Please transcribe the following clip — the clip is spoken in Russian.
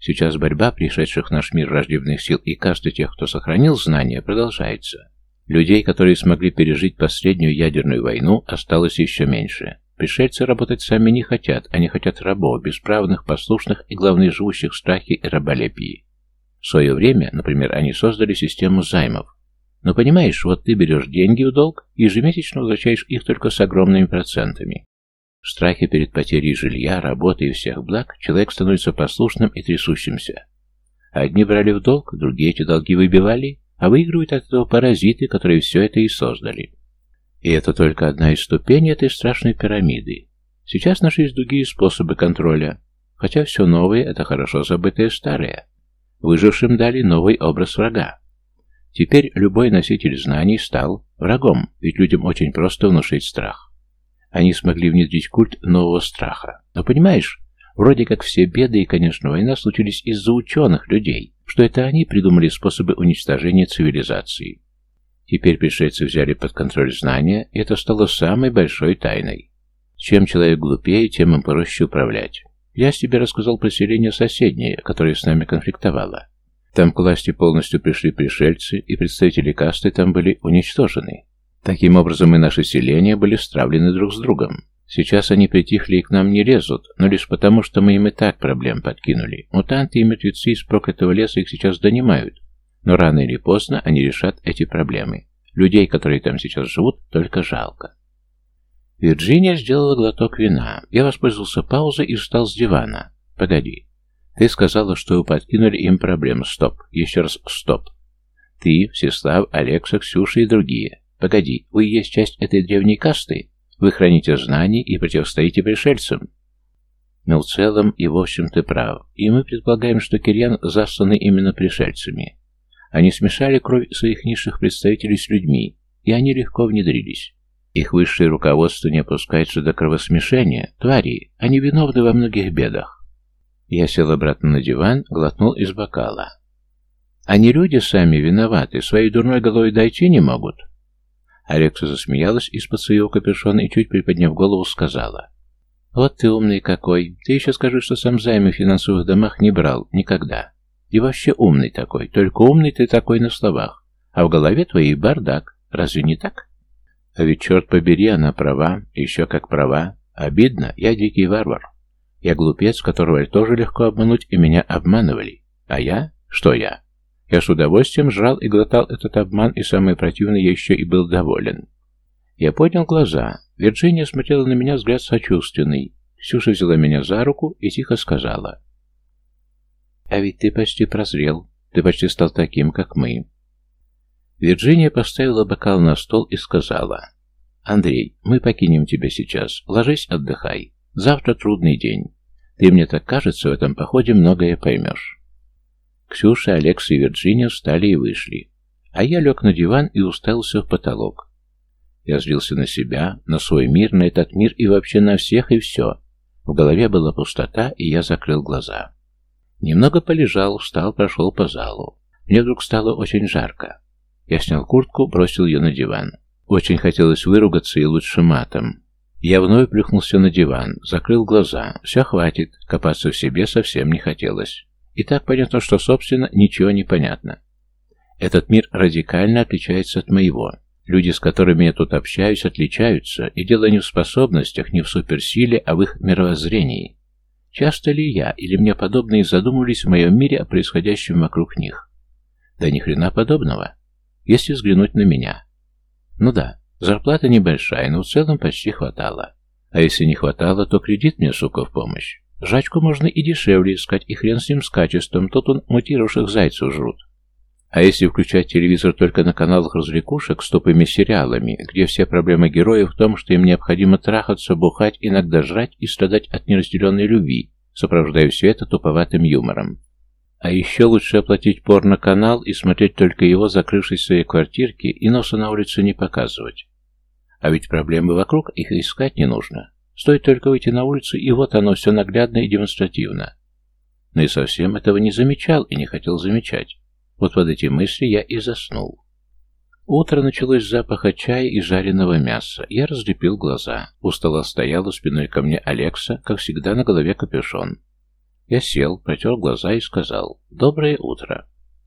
Сейчас борьба пришедших в наш мир враждебных сил и касты тех, кто сохранил знания, продолжается. Людей, которые смогли пережить последнюю ядерную войну, осталось еще меньше. Пришельцы работать сами не хотят, они хотят рабов, бесправных, послушных и, главное, живущих в страхе и раболепии. В свое время, например, они создали систему займов. Но понимаешь, вот ты берешь деньги в долг и ежемесячно возвращаешь их только с огромными процентами. В страхе перед потерей жилья, работы и всех благ человек становится послушным и трясущимся. Одни брали в долг, другие эти долги выбивали, а выигрывают от этого паразиты, которые все это и создали. И это только одна из ступеней этой страшной пирамиды. Сейчас нашлись другие способы контроля, хотя все новое – это хорошо забытое старое. Выжившим дали новый образ врага. Теперь любой носитель знаний стал врагом, ведь людям очень просто внушить страх. Они смогли внедрить культ нового страха. Но понимаешь, вроде как все беды и, конечно, война случились из-за ученых людей, что это они придумали способы уничтожения цивилизации. Теперь пришельцы взяли под контроль знания, и это стало самой большой тайной. Чем человек глупее, тем им проще управлять. Я тебе рассказал про селение соседнее, которое с нами конфликтовало. Там к власти полностью пришли пришельцы, и представители касты там были уничтожены. Таким образом и наши селения были стравлены друг с другом. Сейчас они притихли и к нам не лезут, но лишь потому, что мы им и так проблем подкинули. Мутанты и мертвецы из проклятого леса их сейчас донимают, но рано или поздно они решат эти проблемы. Людей, которые там сейчас живут, только жалко. Вирджиния сделала глоток вина. Я воспользовался паузой и встал с дивана. Погоди. Ты сказала, что вы подкинули им проблем. Стоп. Еще раз стоп. Ты, Всеслав, Алекса, Ксюша и другие. Погоди, вы есть часть этой древней касты? Вы храните знания и противостоите пришельцам? Но в целом и в общем ты прав. И мы предполагаем, что кирьян засланы именно пришельцами. Они смешали кровь своих низших представителей с людьми, и они легко внедрились. Их высшее руководство не опускается до кровосмешения. Твари, они виновны во многих бедах. Я сел обратно на диван, глотнул из бокала. Они люди сами виноваты, своей дурной головой дойти не могут. Алекса засмеялась из-под своего капюшона и, чуть приподняв голову, сказала. «Вот ты умный какой. Ты еще скажи, что сам займы в финансовых домах не брал. Никогда. И вообще умный такой. Только умный ты такой на словах. А в голове твоей бардак. Разве не так?» «А ведь, черт побери, она права. Еще как права. Обидно. Я дикий варвар. Я глупец, которого тоже легко обмануть, и меня обманывали. А я? Что я? Я с удовольствием жрал и глотал этот обман, и самое противное, я еще и был доволен. Я поднял глаза. Вирджиния смотрела на меня взгляд сочувственный. Ксюша взяла меня за руку и тихо сказала. «А ведь ты почти прозрел. Ты почти стал таким, как мы». Вирджиния поставила бокал на стол и сказала. «Андрей, мы покинем тебя сейчас. Ложись, отдыхай. Завтра трудный день. Ты, мне так кажется, в этом походе многое поймешь». Ксюша, Алекс и Вирджиния встали и вышли. А я лег на диван и уставился в потолок. Я злился на себя, на свой мир, на этот мир и вообще на всех и все. В голове была пустота, и я закрыл глаза. Немного полежал, встал, прошел по залу. Мне вдруг стало очень жарко. Я снял куртку, бросил ее на диван. Очень хотелось выругаться и лучше матом. Я вновь плюхнулся на диван, закрыл глаза. Все, хватит, копаться в себе совсем не хотелось. И так понятно, что, собственно, ничего не понятно. Этот мир радикально отличается от моего. Люди, с которыми я тут общаюсь, отличаются, и дело не в способностях, не в суперсиле, а в их мировоззрении. Часто ли я или мне подобные задумывались в моем мире о происходящем вокруг них? Да ни хрена подобного, если взглянуть на меня. Ну да, зарплата небольшая, но в целом почти хватало. А если не хватало, то кредит мне, сука, в помощь. Жачку можно и дешевле искать, и хрен с ним с качеством, тут он мутировавших зайцев жрут. А если включать телевизор только на каналах развлекушек с тупыми сериалами, где все проблемы героев в том, что им необходимо трахаться, бухать, иногда жрать и страдать от неразделенной любви, сопровождая все это туповатым юмором. А еще лучше оплатить порно-канал и смотреть только его, закрывшись в своей квартирке, и носа на улицу не показывать. А ведь проблемы вокруг, их искать не нужно. Стоит только выйти на улицу, и вот оно все наглядно и демонстративно. Но и совсем этого не замечал и не хотел замечать. Вот под эти мысли я и заснул. Утро началось с запаха чая и жареного мяса. Я разлепил глаза. У стола стояла спиной ко мне Алекса, как всегда на голове капюшон. Я сел, протер глаза и сказал «Доброе утро».